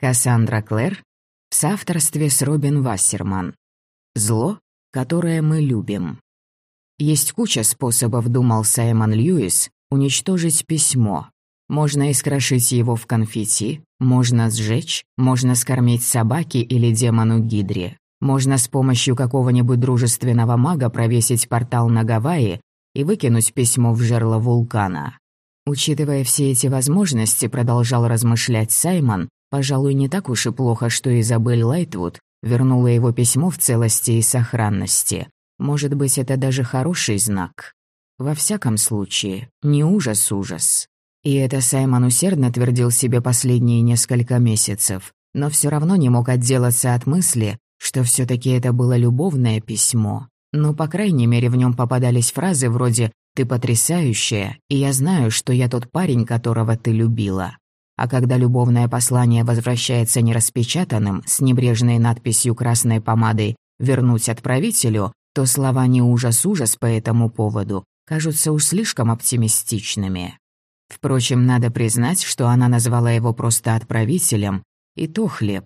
Кассандра Клэр в соавторстве с Робин Вассерман. Зло, которое мы любим. Есть куча способов, думал Саймон Льюис, уничтожить письмо. Можно искрошить его в конфетти, можно сжечь, можно скормить собаке или демону Гидре. Можно с помощью какого-нибудь дружественного мага провесить портал на Гавайи и выкинуть письмо в жерло вулкана. Учитывая все эти возможности, продолжал размышлять Саймон, пожалуй, не так уж и плохо, что Изабель Лайтвуд вернула его письмо в целости и сохранности. Может быть, это даже хороший знак. Во всяком случае, не ужас-ужас. И это Саймон усердно твердил себе последние несколько месяцев, но все равно не мог отделаться от мысли, что все таки это было любовное письмо. Но, по крайней мере, в нем попадались фразы вроде «Ты потрясающая, и я знаю, что я тот парень, которого ты любила». А когда любовное послание возвращается нераспечатанным, с небрежной надписью красной помадой «Вернуть отправителю», то слова «не ужас-ужас» по этому поводу кажутся уж слишком оптимистичными. Впрочем, надо признать, что она назвала его просто отправителем, и то хлеб.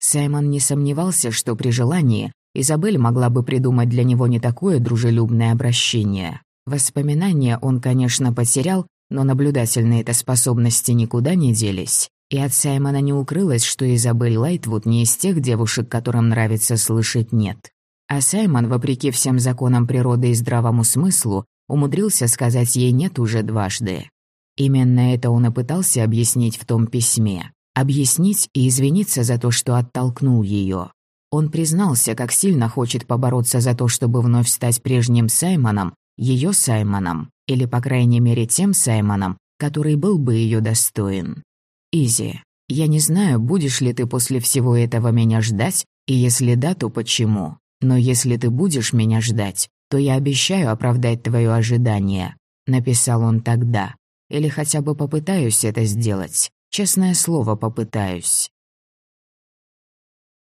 Саймон не сомневался, что при желании Изабель могла бы придумать для него не такое дружелюбное обращение. Воспоминания он, конечно, потерял, но наблюдательные-то способности никуда не делись. И от Саймона не укрылось, что Изабель Лайтвуд не из тех девушек, которым нравится слышать «нет». А Саймон, вопреки всем законам природы и здравому смыслу, умудрился сказать ей «нет» уже дважды. Именно это он и пытался объяснить в том письме. Объяснить и извиниться за то, что оттолкнул ее. Он признался, как сильно хочет побороться за то, чтобы вновь стать прежним Саймоном, ее Саймоном, или, по крайней мере, тем Саймоном, который был бы ее достоин. Изи, я не знаю, будешь ли ты после всего этого меня ждать, и если да, то почему. Но если ты будешь меня ждать, то я обещаю оправдать твое ожидание», — написал он тогда. «Или хотя бы попытаюсь это сделать. Честное слово, попытаюсь».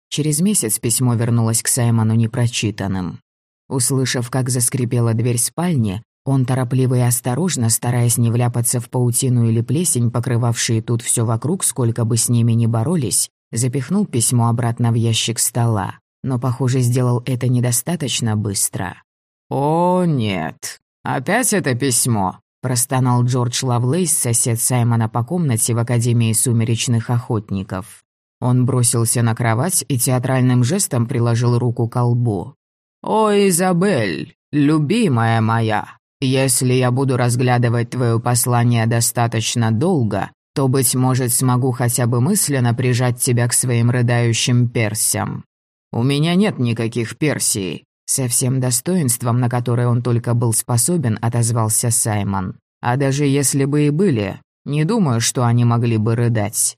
Через месяц письмо вернулось к Саймону непрочитанным. Услышав, как заскрипела дверь спальни, он торопливо и осторожно, стараясь не вляпаться в паутину или плесень, покрывавшие тут все вокруг, сколько бы с ними ни боролись, запихнул письмо обратно в ящик стола. Но, похоже, сделал это недостаточно быстро. «О, нет. Опять это письмо?» – простонал Джордж Лавлейс, сосед Саймона по комнате в Академии сумеречных охотников. Он бросился на кровать и театральным жестом приложил руку к лбу. «О, Изабель, любимая моя, если я буду разглядывать твое послание достаточно долго, то, быть может, смогу хотя бы мысленно прижать тебя к своим рыдающим персям. У меня нет никаких персий». Со всем достоинством, на которое он только был способен, отозвался Саймон. «А даже если бы и были, не думаю, что они могли бы рыдать».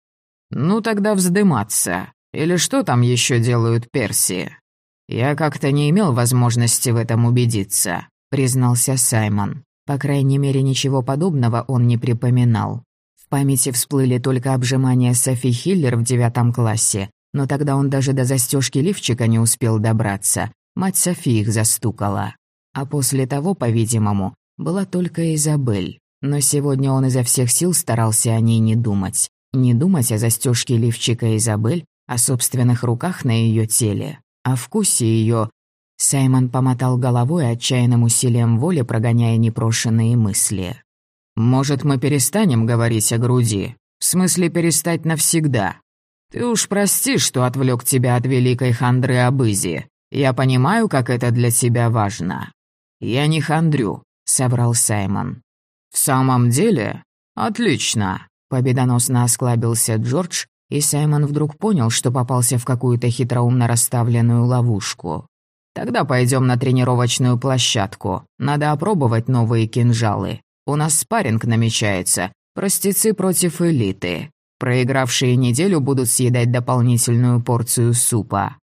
«Ну тогда вздыматься. Или что там еще делают персии?» «Я как-то не имел возможности в этом убедиться», — признался Саймон. По крайней мере, ничего подобного он не припоминал. В памяти всплыли только обжимания Софи Хиллер в девятом классе, но тогда он даже до застежки лифчика не успел добраться. Мать Софи их застукала. А после того, по-видимому, была только Изабель. Но сегодня он изо всех сил старался о ней не думать. Не думать о застежке лифчика Изабель, о собственных руках на ее теле о вкусе ее. Саймон помотал головой отчаянным усилием воли, прогоняя непрошенные мысли. «Может, мы перестанем говорить о груди? В смысле, перестать навсегда? Ты уж прости, что отвлек тебя от великой хандры об Изи. Я понимаю, как это для тебя важно». «Я не хандрю», — соврал Саймон. «В самом деле? Отлично», — победоносно осклабился Джордж, и Саймон вдруг понял, что попался в какую-то хитроумно расставленную ловушку. «Тогда пойдем на тренировочную площадку. Надо опробовать новые кинжалы. У нас спарринг намечается. Простецы против элиты. Проигравшие неделю будут съедать дополнительную порцию супа».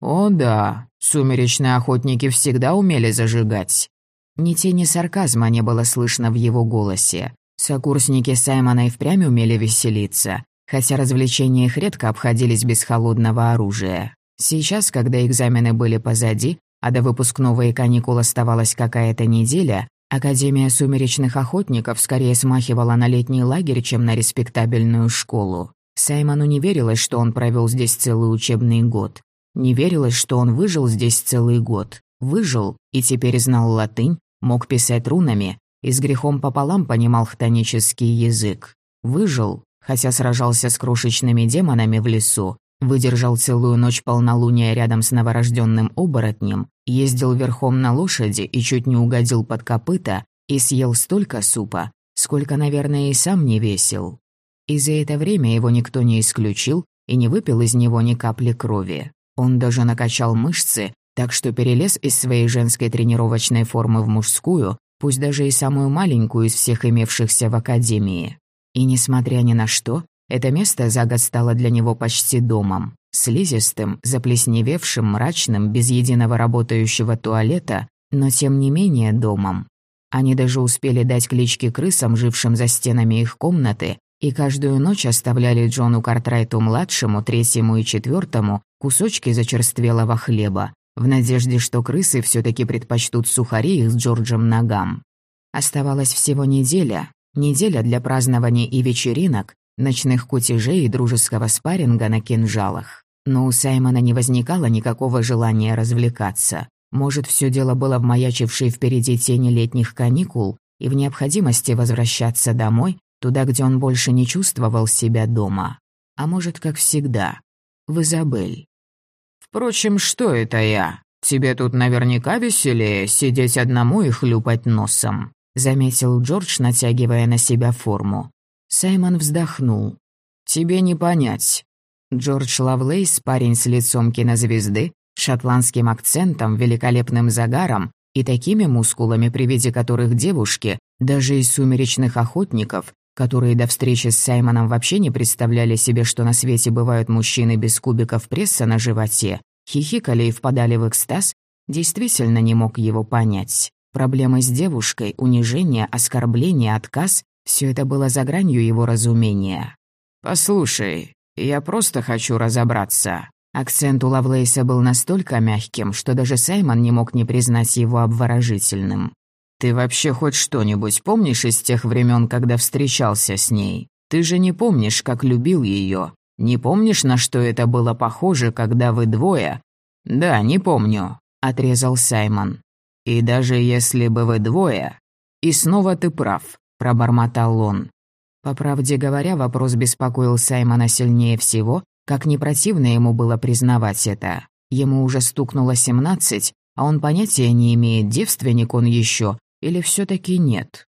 «О да, сумеречные охотники всегда умели зажигать». Ни тени сарказма не было слышно в его голосе. Сокурсники Саймона и впрямь умели веселиться хотя развлечения их редко обходились без холодного оружия. Сейчас, когда экзамены были позади, а до выпускного и каникул оставалась какая-то неделя, Академия сумеречных охотников скорее смахивала на летний лагерь, чем на респектабельную школу. Саймону не верилось, что он провел здесь целый учебный год. Не верилось, что он выжил здесь целый год. Выжил и теперь знал латынь, мог писать рунами и с грехом пополам понимал хтонический язык. Выжил, хотя сражался с крошечными демонами в лесу, выдержал целую ночь полнолуния рядом с новорожденным оборотнем, ездил верхом на лошади и чуть не угодил под копыта и съел столько супа, сколько, наверное, и сам не весил. И за это время его никто не исключил и не выпил из него ни капли крови. Он даже накачал мышцы, так что перелез из своей женской тренировочной формы в мужскую, пусть даже и самую маленькую из всех имевшихся в академии. И несмотря ни на что, это место за год стало для него почти домом. Слизистым, заплесневевшим, мрачным, без единого работающего туалета, но тем не менее домом. Они даже успели дать клички крысам, жившим за стенами их комнаты, и каждую ночь оставляли Джону Картрайту-младшему, третьему и четвертому кусочки зачерствелого хлеба, в надежде, что крысы все таки предпочтут сухари их с Джорджем ногам. Оставалась всего неделя, неделя для празднований и вечеринок, ночных кутежей и дружеского спарринга на кинжалах. Но у Саймона не возникало никакого желания развлекаться. Может, все дело было в маячившей впереди тени летних каникул и в необходимости возвращаться домой, туда, где он больше не чувствовал себя дома. А может, как всегда, в Изабель. «Впрочем, что это я? Тебе тут наверняка веселее сидеть одному и хлюпать носом», заметил Джордж, натягивая на себя форму. Саймон вздохнул. «Тебе не понять». Джордж Лавлейс, парень с лицом кинозвезды, шотландским акцентом, великолепным загаром и такими мускулами, при виде которых девушки, даже из сумеречных охотников, которые до встречи с Саймоном вообще не представляли себе, что на свете бывают мужчины без кубиков пресса на животе, хихикали и впадали в экстаз, действительно не мог его понять. Проблемы с девушкой, унижение, оскорбление, отказ — все это было за гранью его разумения. «Послушай, я просто хочу разобраться». Акцент у Лавлейса был настолько мягким, что даже Саймон не мог не признать его обворожительным. Ты вообще хоть что-нибудь помнишь из тех времен, когда встречался с ней? Ты же не помнишь, как любил ее. Не помнишь, на что это было похоже, когда вы двое? Да, не помню, отрезал Саймон. И даже если бы вы двое... И снова ты прав, пробормотал он. По правде говоря, вопрос беспокоил Саймона сильнее всего, как не противно ему было признавать это. Ему уже стукнуло семнадцать, а он понятия не имеет, девственник он еще или все-таки нет?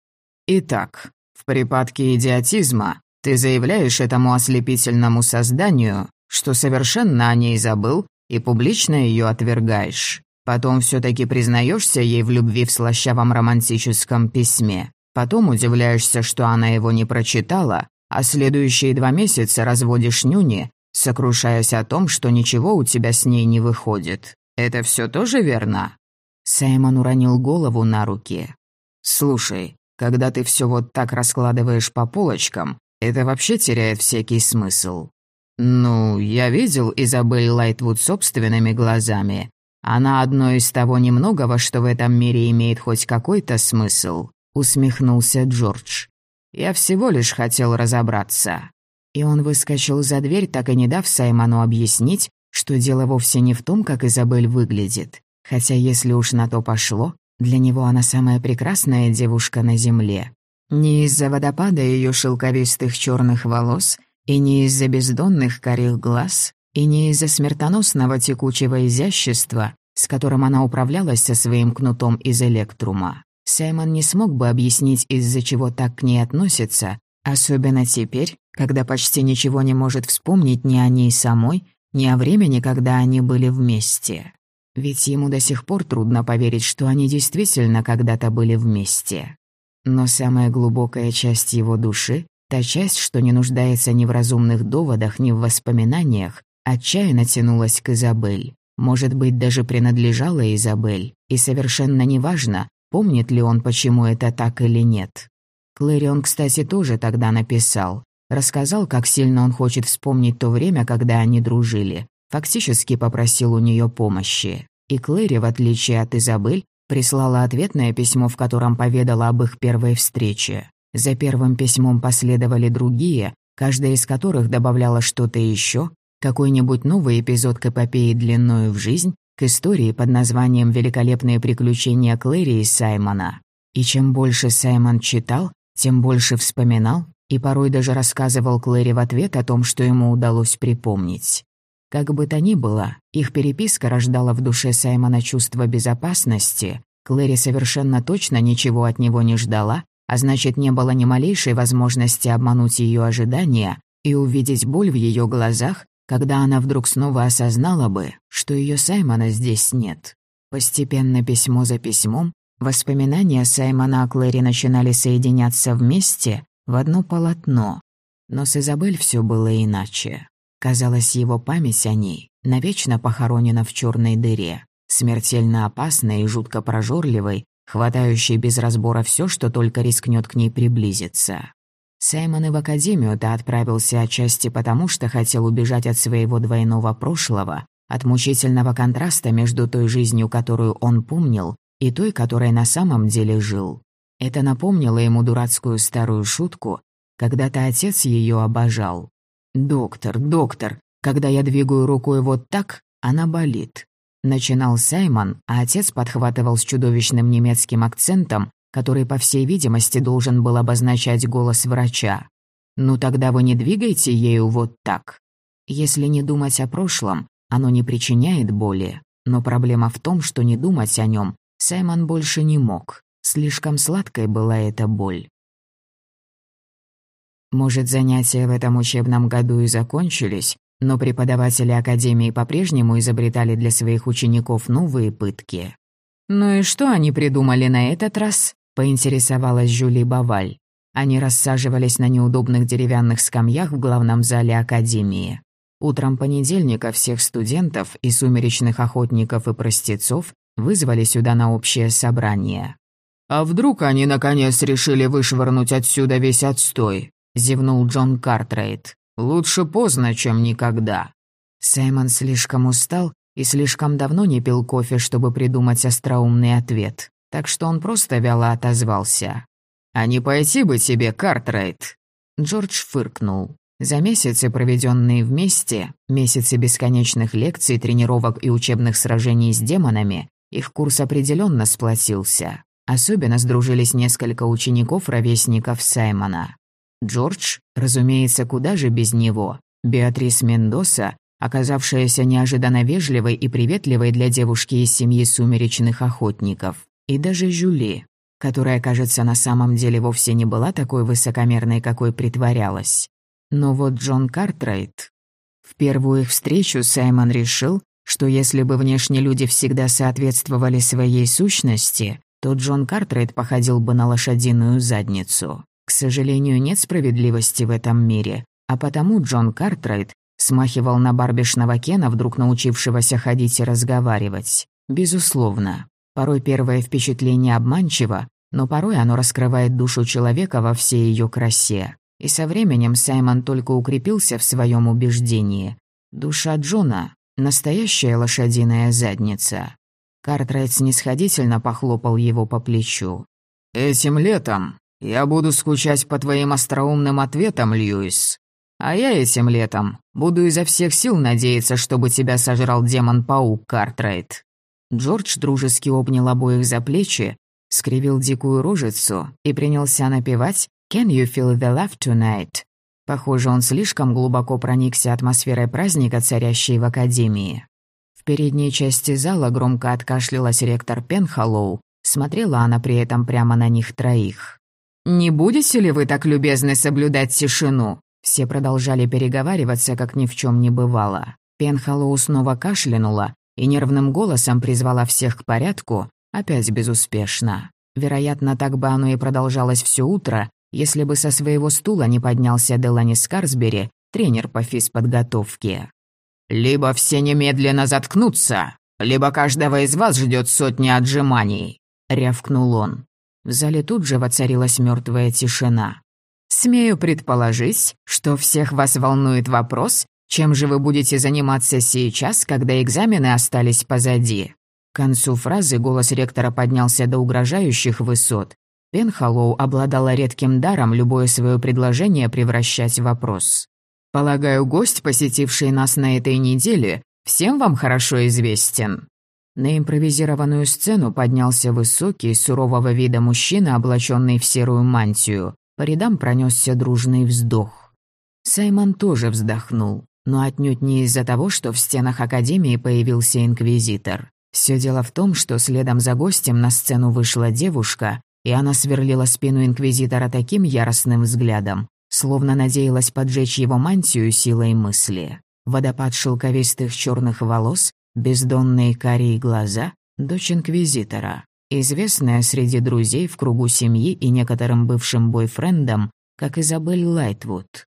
Итак, в припадке идиотизма ты заявляешь этому ослепительному созданию, что совершенно о ней забыл и публично ее отвергаешь. Потом все-таки признаешься ей в любви в слащавом романтическом письме. Потом удивляешься, что она его не прочитала, а следующие два месяца разводишь нюни, сокрушаясь о том, что ничего у тебя с ней не выходит. Это все тоже верно?» Саймон уронил голову на руки. «Слушай, когда ты все вот так раскладываешь по полочкам, это вообще теряет всякий смысл. Ну, я видел Изабель Лайтвуд собственными глазами. Она одно из того немногого, что в этом мире имеет хоть какой-то смысл», — усмехнулся Джордж. «Я всего лишь хотел разобраться». И он выскочил за дверь, так и не дав Саймону объяснить, что дело вовсе не в том, как Изабель выглядит. Хотя если уж на то пошло, для него она самая прекрасная девушка на земле. Не из-за водопада ее шелковистых черных волос, и не из-за бездонных карих глаз, и не из-за смертоносного текучего изящества, с которым она управлялась со своим кнутом из электрума. Саймон не смог бы объяснить, из-за чего так к ней относится, особенно теперь, когда почти ничего не может вспомнить ни о ней самой, ни о времени, когда они были вместе. Ведь ему до сих пор трудно поверить, что они действительно когда-то были вместе. Но самая глубокая часть его души, та часть, что не нуждается ни в разумных доводах, ни в воспоминаниях, отчаянно тянулась к Изабель. Может быть, даже принадлежала Изабель. И совершенно неважно, помнит ли он, почему это так или нет. Клэри кстати, тоже тогда написал. Рассказал, как сильно он хочет вспомнить то время, когда они дружили. Фактически попросил у нее помощи. И Клэри, в отличие от Изабель, прислала ответное письмо, в котором поведала об их первой встрече. За первым письмом последовали другие, каждая из которых добавляла что-то еще, какой-нибудь новый эпизод к эпопеи длиною в жизнь, к истории под названием «Великолепные приключения Клэри и Саймона». И чем больше Саймон читал, тем больше вспоминал и порой даже рассказывал Клэри в ответ о том, что ему удалось припомнить. Как бы то ни было, их переписка рождала в душе Саймона чувство безопасности. Клэри совершенно точно ничего от него не ждала, а значит, не было ни малейшей возможности обмануть ее ожидания и увидеть боль в ее глазах, когда она вдруг снова осознала бы, что ее Саймона здесь нет. Постепенно письмо за письмом воспоминания Саймона о Клэри начинали соединяться вместе в одно полотно. Но с Изабель все было иначе. Казалось, его память о ней навечно похоронена в черной дыре, смертельно опасной и жутко прожорливой, хватающей без разбора все, что только рискнет к ней приблизиться. Саймон и в академию-то отправился отчасти потому, что хотел убежать от своего двойного прошлого, от мучительного контраста между той жизнью, которую он помнил, и той, которой на самом деле жил. Это напомнило ему дурацкую старую шутку, когда-то отец ее обожал. «Доктор, доктор, когда я двигаю рукой вот так, она болит». Начинал Саймон, а отец подхватывал с чудовищным немецким акцентом, который, по всей видимости, должен был обозначать голос врача. «Ну тогда вы не двигайте ею вот так». Если не думать о прошлом, оно не причиняет боли, но проблема в том, что не думать о нем Саймон больше не мог. Слишком сладкой была эта боль. Может, занятия в этом учебном году и закончились, но преподаватели Академии по-прежнему изобретали для своих учеников новые пытки. «Ну и что они придумали на этот раз?» Поинтересовалась Жюли Баваль. Они рассаживались на неудобных деревянных скамьях в главном зале Академии. Утром понедельника всех студентов и сумеречных охотников и простецов вызвали сюда на общее собрание. «А вдруг они, наконец, решили вышвырнуть отсюда весь отстой?» — зевнул Джон Картрейд. «Лучше поздно, чем никогда». Саймон слишком устал и слишком давно не пил кофе, чтобы придумать остроумный ответ так что он просто вяло отозвался. «А не пойти бы тебе, Картрайт?» Джордж фыркнул. За месяцы, проведенные вместе, месяцы бесконечных лекций, тренировок и учебных сражений с демонами, их курс определенно сплотился. Особенно сдружились несколько учеников-ровесников Саймона. Джордж, разумеется, куда же без него. Беатрис Мендоса, оказавшаяся неожиданно вежливой и приветливой для девушки из семьи сумеречных охотников и даже Жюли, которая, кажется, на самом деле вовсе не была такой высокомерной, какой притворялась. Но вот Джон Картрайт... В первую их встречу Саймон решил, что если бы внешне люди всегда соответствовали своей сущности, то Джон Картрайт походил бы на лошадиную задницу. К сожалению, нет справедливости в этом мире, а потому Джон Картрайт смахивал на барбишного Кена, вдруг научившегося ходить и разговаривать. Безусловно. Порой первое впечатление обманчиво, но порой оно раскрывает душу человека во всей ее красе. И со временем Саймон только укрепился в своем убеждении. Душа Джона — настоящая лошадиная задница. Картрайт снисходительно похлопал его по плечу. «Этим летом я буду скучать по твоим остроумным ответам, Льюис. А я этим летом буду изо всех сил надеяться, чтобы тебя сожрал демон-паук, Картрайт. Джордж дружески обнял обоих за плечи, скривил дикую рожицу и принялся напевать «Can you feel the love tonight?» Похоже, он слишком глубоко проникся атмосферой праздника, царящей в Академии. В передней части зала громко откашлялась ректор Пенхоллоу, смотрела она при этом прямо на них троих. «Не будете ли вы так любезны соблюдать тишину?» Все продолжали переговариваться, как ни в чем не бывало. Пенхоллоу снова кашлянула, и нервным голосом призвала всех к порядку, опять безуспешно. Вероятно, так бы оно и продолжалось все утро, если бы со своего стула не поднялся Делани Скарсбери, тренер по физподготовке. «Либо все немедленно заткнутся, либо каждого из вас ждет сотни отжиманий», — рявкнул он. В зале тут же воцарилась мертвая тишина. «Смею предположить, что всех вас волнует вопрос, чем же вы будете заниматься сейчас, когда экзамены остались позади?» К концу фразы голос ректора поднялся до угрожающих высот. Пенхоллоу обладала редким даром любое свое предложение превращать в вопрос. «Полагаю, гость, посетивший нас на этой неделе, всем вам хорошо известен». На импровизированную сцену поднялся высокий, сурового вида мужчина, облаченный в серую мантию. По рядам пронесся дружный вздох. Саймон тоже вздохнул, но отнюдь не из-за того, что в стенах Академии появился инквизитор. Все дело в том, что следом за гостем на сцену вышла девушка, и она сверлила спину инквизитора таким яростным взглядом, словно надеялась поджечь его мантию силой мысли. Водопад шелковистых черных волос, бездонные карие глаза, дочь инквизитора, известная среди друзей в кругу семьи и некоторым бывшим бойфрендам, как Изабель Лайтвуд.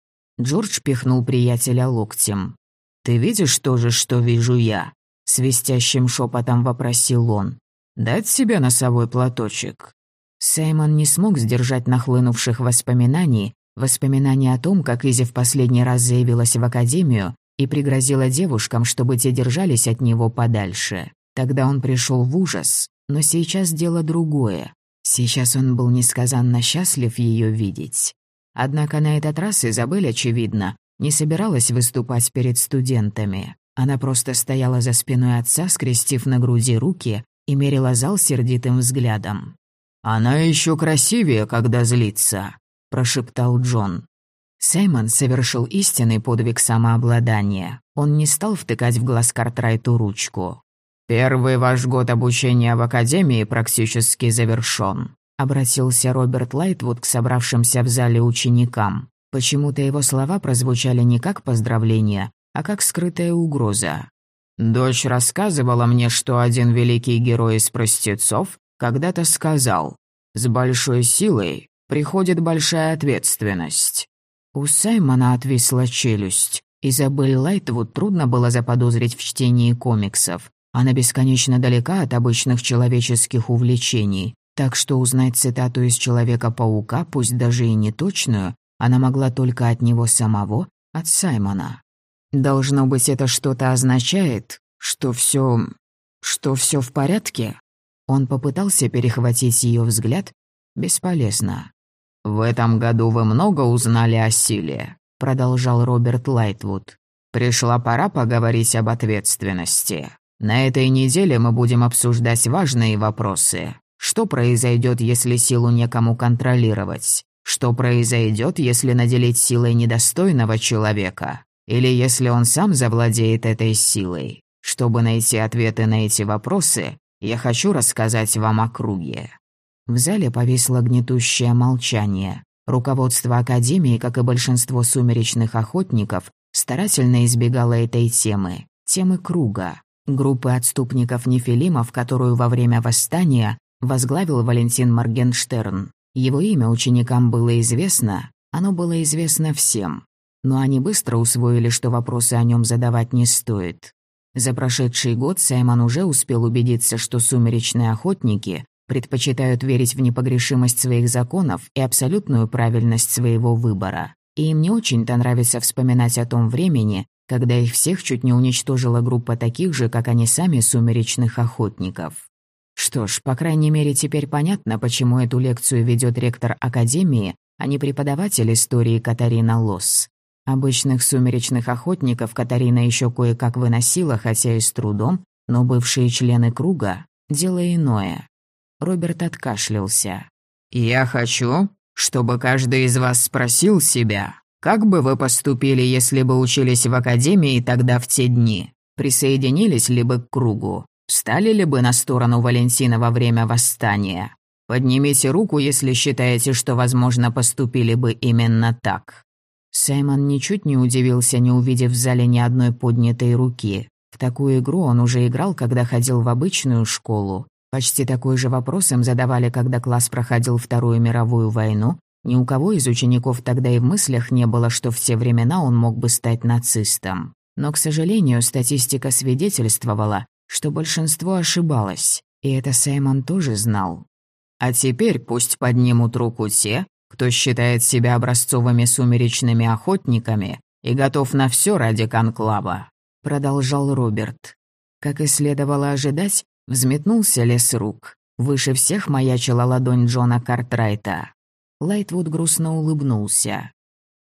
Джордж пихнул приятеля локтем. «Ты видишь то же, что вижу я?» Свистящим шепотом вопросил он. «Дать тебе носовой платочек?» Саймон не смог сдержать нахлынувших воспоминаний, воспоминаний о том, как Иззи в последний раз заявилась в академию и пригрозила девушкам, чтобы те держались от него подальше. Тогда он пришел в ужас, но сейчас дело другое. Сейчас он был несказанно счастлив ее видеть. Однако на этот раз Изабель, очевидно, не собиралась выступать перед студентами. Она просто стояла за спиной отца, скрестив на груди руки и мерила зал сердитым взглядом. «Она еще красивее, когда злится», — прошептал Джон. Саймон совершил истинный подвиг самообладания. Он не стал втыкать в глаз Картрайту ручку. «Первый ваш год обучения в Академии практически завершён», — обратился Роберт Лайтвуд к собравшимся в зале ученикам. Почему-то его слова прозвучали не как поздравление, а как скрытая угроза. «Дочь рассказывала мне, что один великий герой из простецов когда-то сказал, «С большой силой приходит большая ответственность». У Саймона отвисла челюсть. Изабель Лайтвуд трудно было заподозрить в чтении комиксов. Она бесконечно далека от обычных человеческих увлечений, так что узнать цитату из Человека-паука, пусть даже и не точную, она могла только от него самого, от Саймона. Должно быть, это что-то означает, что все, что все в порядке? Он попытался перехватить ее взгляд. Бесполезно. «В этом году вы много узнали о силе», — продолжал Роберт Лайтвуд. «Пришла пора поговорить об ответственности. На этой неделе мы будем обсуждать важные вопросы. Что произойдет, если силу некому контролировать? Что произойдет, если наделить силой недостойного человека? Или если он сам завладеет этой силой? Чтобы найти ответы на эти вопросы, я хочу рассказать вам о круге». В зале повисло гнетущее молчание. Руководство Академии, как и большинство сумеречных охотников, старательно избегало этой темы, темы круга, группы отступников-нефилимов, которую во время восстания возглавил Валентин Моргенштерн. Его имя ученикам было известно, оно было известно всем. Но они быстро усвоили, что вопросы о нем задавать не стоит. За прошедший год Саймон уже успел убедиться, что сумеречные охотники предпочитают верить в непогрешимость своих законов и абсолютную правильность своего выбора. И им не очень-то нравится вспоминать о том времени, когда их всех чуть не уничтожила группа таких же, как они сами, сумеречных охотников. Что ж, по крайней мере, теперь понятно, почему эту лекцию ведет ректор Академии, а не преподаватель истории Катарина Лосс. Обычных сумеречных охотников Катарина еще кое-как выносила, хотя и с трудом, но бывшие члены круга — дело иное. Роберт откашлялся. «Я хочу, чтобы каждый из вас спросил себя, как бы вы поступили, если бы учились в академии тогда в те дни? Присоединились ли бы к кругу? Встали ли бы на сторону Валентина во время восстания? Поднимите руку, если считаете, что, возможно, поступили бы именно так. Саймон ничуть не удивился, не увидев в зале ни одной поднятой руки. В такую игру он уже играл, когда ходил в обычную школу. Почти такой же вопрос им задавали, когда класс проходил Вторую мировую войну. Ни у кого из учеников тогда и в мыслях не было, что в те времена он мог бы стать нацистом. Но, к сожалению, статистика свидетельствовала, что большинство ошибалось, и это Саймон тоже знал. А теперь пусть поднимут руку те, кто считает себя образцовыми сумеречными охотниками и готов на все ради конклава», — продолжал Роберт. Как и следовало ожидать, взметнулся лес рук. Выше всех маячила ладонь Джона Картрайта. Лайтвуд грустно улыбнулся.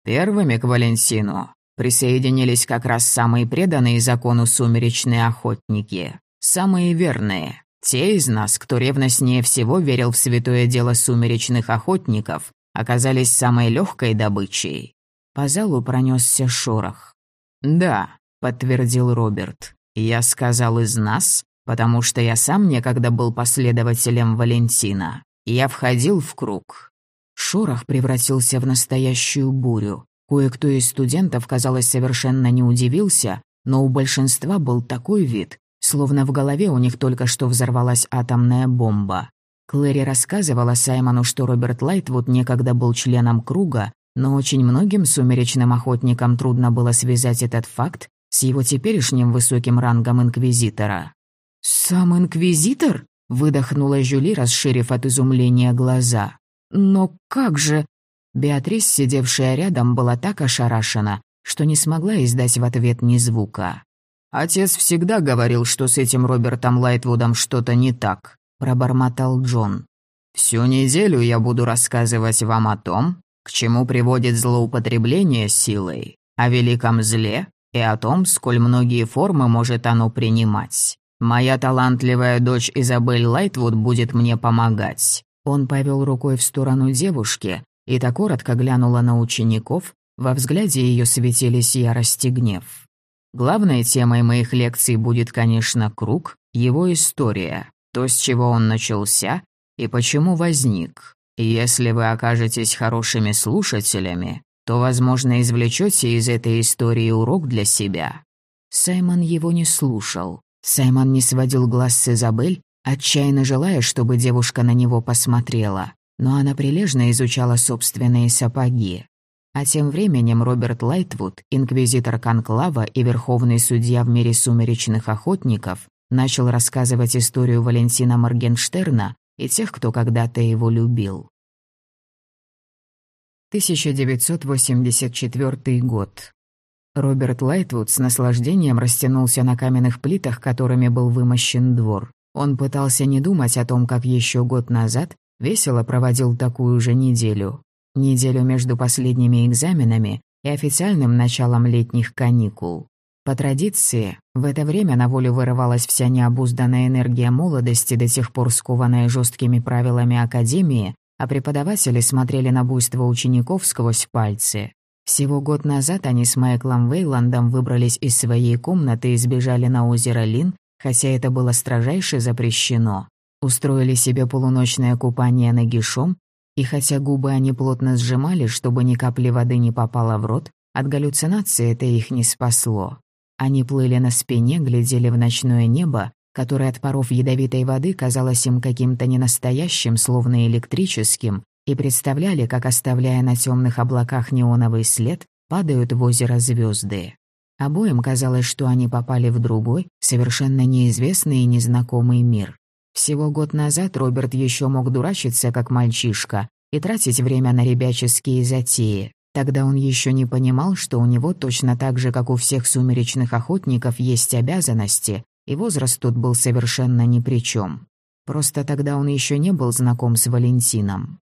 Первыми к Валенсину присоединились как раз самые преданные закону сумеречные охотники, самые верные, те из нас, кто ревностнее всего верил в святое дело сумеречных охотников, оказались самой легкой добычей. По залу пронесся шорох. «Да», — подтвердил Роберт, — «я сказал из нас, потому что я сам некогда был последователем Валентина. Я входил в круг». Шорох превратился в настоящую бурю. Кое-кто из студентов, казалось, совершенно не удивился, но у большинства был такой вид, словно в голове у них только что взорвалась атомная бомба. Клэри рассказывала Саймону, что Роберт Лайтвуд некогда был членом круга, но очень многим сумеречным охотникам трудно было связать этот факт с его теперешним высоким рангом инквизитора. «Сам инквизитор?» — выдохнула Жюли, расширив от изумления глаза. «Но как же...» Беатрис, сидевшая рядом, была так ошарашена, что не смогла издать в ответ ни звука. «Отец всегда говорил, что с этим Робертом Лайтвудом что-то не так», — пробормотал Джон. «Всю неделю я буду рассказывать вам о том, к чему приводит злоупотребление силой, о великом зле и о том, сколь многие формы может оно принимать. Моя талантливая дочь Изабель Лайтвуд будет мне помогать». Он повел рукой в сторону девушки и так коротко глянула на учеников, во взгляде ее светились ярость и гнев. Главной темой моих лекций будет, конечно, круг, его история, то, с чего он начался и почему возник. если вы окажетесь хорошими слушателями, то, возможно, извлечете из этой истории урок для себя». Саймон его не слушал. Саймон не сводил глаз с Изабель, отчаянно желая, чтобы девушка на него посмотрела, но она прилежно изучала собственные сапоги. А тем временем Роберт Лайтвуд, инквизитор Конклава и верховный судья в мире сумеречных охотников, начал рассказывать историю Валентина Моргенштерна и тех, кто когда-то его любил. 1984 год. Роберт Лайтвуд с наслаждением растянулся на каменных плитах, которыми был вымощен двор. Он пытался не думать о том, как еще год назад весело проводил такую же неделю неделю между последними экзаменами и официальным началом летних каникул. По традиции, в это время на волю вырывалась вся необузданная энергия молодости, до тех пор скованная жесткими правилами Академии, а преподаватели смотрели на буйство учеников сквозь пальцы. Всего год назад они с Майклом Вейландом выбрались из своей комнаты и сбежали на озеро Лин, хотя это было строжайше запрещено. Устроили себе полуночное купание нагишом и хотя губы они плотно сжимали, чтобы ни капли воды не попало в рот, от галлюцинации это их не спасло. Они плыли на спине, глядели в ночное небо, которое от паров ядовитой воды казалось им каким-то ненастоящим, словно электрическим, и представляли, как, оставляя на темных облаках неоновый след, падают в озеро звезды. Обоим казалось, что они попали в другой, совершенно неизвестный и незнакомый мир. Всего год назад Роберт еще мог дурачиться, как мальчишка, и тратить время на ребяческие затеи. Тогда он еще не понимал, что у него точно так же, как у всех сумеречных охотников, есть обязанности, и возраст тут был совершенно ни при чем. Просто тогда он еще не был знаком с Валентином.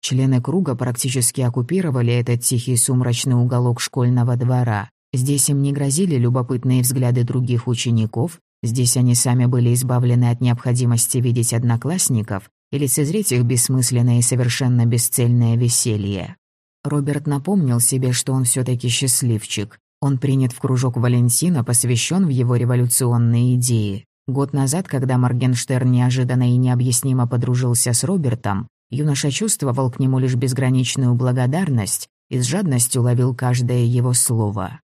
Члены круга практически оккупировали этот тихий сумрачный уголок школьного двора. Здесь им не грозили любопытные взгляды других учеников, Здесь они сами были избавлены от необходимости видеть одноклассников и лицезреть их бессмысленное и совершенно бесцельное веселье. Роберт напомнил себе, что он все таки счастливчик. Он принят в кружок Валентина, посвящен в его революционные идеи. Год назад, когда Моргенштерн неожиданно и необъяснимо подружился с Робертом, юноша чувствовал к нему лишь безграничную благодарность и с жадностью ловил каждое его слово.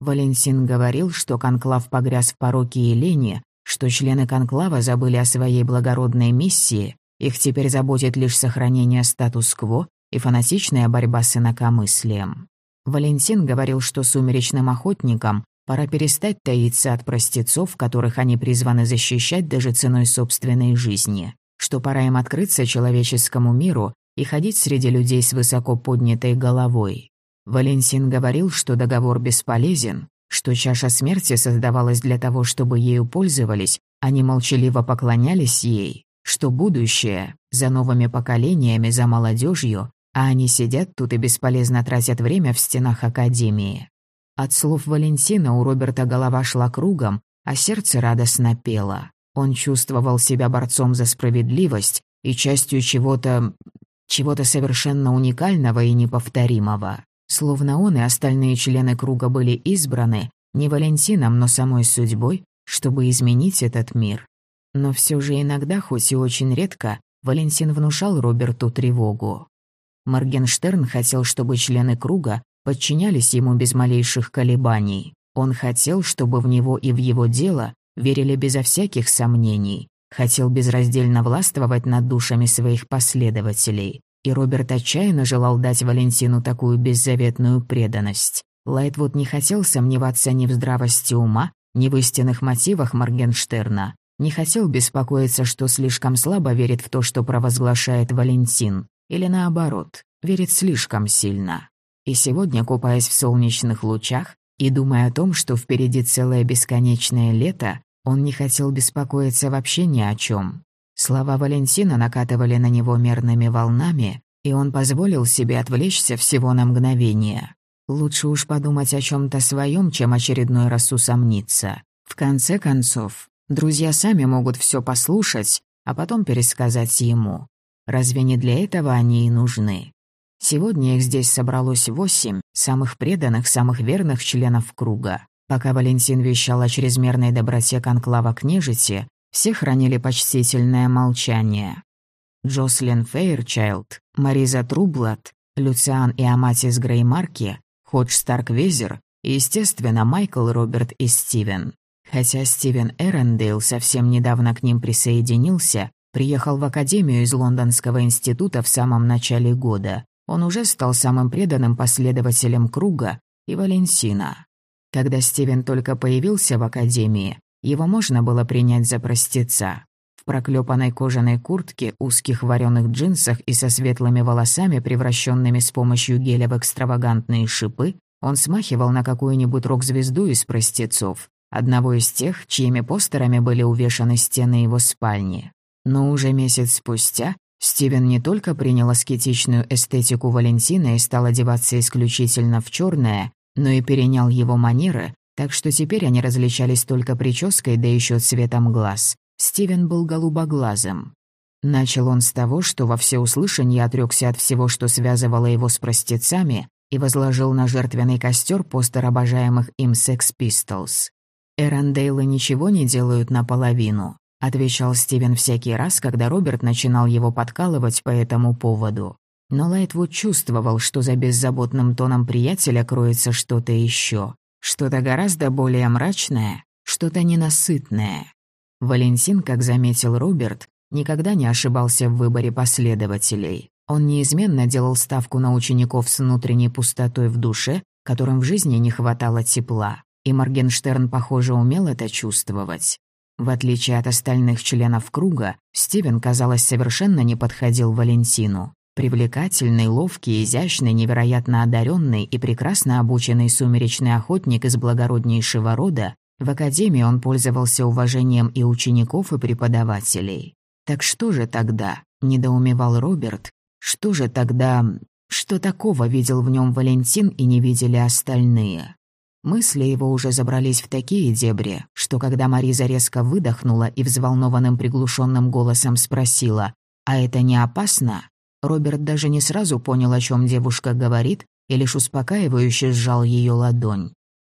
Валентин говорил, что конклав погряз в пороке и лени, что члены конклава забыли о своей благородной миссии, их теперь заботит лишь сохранение статус-кво и фанатичная борьба с инакомыслием. Валентин говорил, что сумеречным охотникам пора перестать таиться от простецов, которых они призваны защищать даже ценой собственной жизни, что пора им открыться человеческому миру и ходить среди людей с высоко поднятой головой. Валентин говорил, что договор бесполезен, что чаша смерти создавалась для того, чтобы ею пользовались, они молчаливо поклонялись ей, что будущее за новыми поколениями, за молодежью, а они сидят тут и бесполезно тратят время в стенах Академии. От слов Валентина у Роберта голова шла кругом, а сердце радостно пело. Он чувствовал себя борцом за справедливость и частью чего-то... чего-то совершенно уникального и неповторимого. Словно он и остальные члены круга были избраны не Валентином, но самой судьбой, чтобы изменить этот мир. Но все же иногда, хоть и очень редко, Валентин внушал Роберту тревогу. Моргенштерн хотел, чтобы члены круга подчинялись ему без малейших колебаний. Он хотел, чтобы в него и в его дело верили безо всяких сомнений, хотел безраздельно властвовать над душами своих последователей. И Роберт отчаянно желал дать Валентину такую беззаветную преданность. Лайтвуд не хотел сомневаться ни в здравости ума, ни в истинных мотивах Моргенштерна, не хотел беспокоиться, что слишком слабо верит в то, что провозглашает Валентин, или наоборот, верит слишком сильно. И сегодня, купаясь в солнечных лучах и думая о том, что впереди целое бесконечное лето, он не хотел беспокоиться вообще ни о чем. Слова Валентина накатывали на него мерными волнами, и он позволил себе отвлечься всего на мгновение. Лучше уж подумать о чем то своем, чем очередной раз усомниться. В конце концов, друзья сами могут все послушать, а потом пересказать ему. Разве не для этого они и нужны? Сегодня их здесь собралось восемь, самых преданных, самых верных членов круга. Пока Валентин вещал о чрезмерной доброте конклава к нежити, все хранили почтительное молчание. Джослин Фейрчайлд, Мариза Трублад, Люциан и Аматис Греймарки, Ходж Старквезер и, естественно, Майкл, Роберт и Стивен. Хотя Стивен Эрондейл совсем недавно к ним присоединился, приехал в Академию из Лондонского института в самом начале года, он уже стал самым преданным последователем Круга и Валентина. Когда Стивен только появился в Академии, его можно было принять за простеца. В проклепанной кожаной куртке, узких вареных джинсах и со светлыми волосами, превращенными с помощью геля в экстравагантные шипы, он смахивал на какую-нибудь рок-звезду из простецов, одного из тех, чьими постерами были увешаны стены его спальни. Но уже месяц спустя Стивен не только принял аскетичную эстетику Валентина и стал одеваться исключительно в черное, но и перенял его манеры, так что теперь они различались только прической, да еще цветом глаз. Стивен был голубоглазым. Начал он с того, что во всеуслышание отрёкся от всего, что связывало его с простецами, и возложил на жертвенный костер постер обожаемых им Sex Pistols. «Эрондейлы ничего не делают наполовину», — отвечал Стивен всякий раз, когда Роберт начинал его подкалывать по этому поводу. Но Лайтвуд чувствовал, что за беззаботным тоном приятеля кроется что-то еще, что-то гораздо более мрачное, что-то ненасытное. Валентин, как заметил Роберт, никогда не ошибался в выборе последователей. Он неизменно делал ставку на учеников с внутренней пустотой в душе, которым в жизни не хватало тепла. И Моргенштерн, похоже, умел это чувствовать. В отличие от остальных членов круга, Стивен, казалось, совершенно не подходил Валентину. Привлекательный, ловкий, изящный, невероятно одаренный и прекрасно обученный сумеречный охотник из благороднейшего рода, в академии он пользовался уважением и учеников, и преподавателей. Так что же тогда, недоумевал Роберт, что же тогда, что такого видел в нем Валентин и не видели остальные? Мысли его уже забрались в такие дебри, что когда Мариза резко выдохнула и взволнованным приглушенным голосом спросила «А это не опасно?», Роберт даже не сразу понял, о чем девушка говорит, и лишь успокаивающе сжал ее ладонь.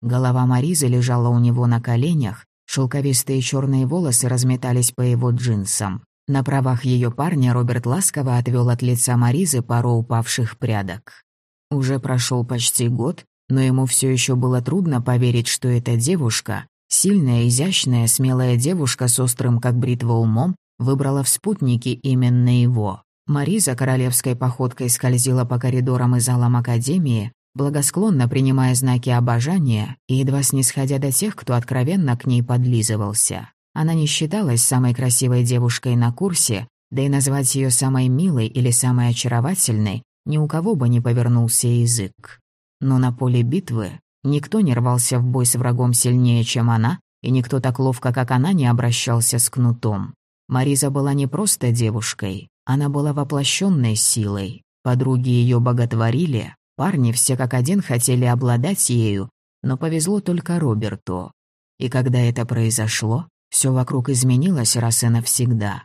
Голова Маризы лежала у него на коленях, шелковистые черные волосы разметались по его джинсам. На правах ее парня Роберт ласково отвел от лица Маризы пару упавших прядок. Уже прошел почти год, но ему все еще было трудно поверить, что эта девушка, сильная, изящная, смелая девушка с острым как бритва умом, выбрала в спутнике именно его. Мариза королевской походкой скользила по коридорам и залам Академии, благосклонно принимая знаки обожания и едва снисходя до тех, кто откровенно к ней подлизывался. Она не считалась самой красивой девушкой на курсе, да и назвать ее самой милой или самой очаровательной ни у кого бы не повернулся язык. Но на поле битвы никто не рвался в бой с врагом сильнее, чем она, и никто так ловко, как она, не обращался с кнутом. Мариза была не просто девушкой, она была воплощенной силой. Подруги ее боготворили, парни все как один хотели обладать ею, но повезло только Роберту. И когда это произошло, все вокруг изменилось раз и навсегда.